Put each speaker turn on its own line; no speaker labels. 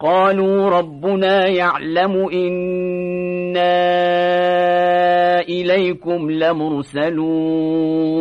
قالوا ربنا يعلم إنا إليكم لمرسلون.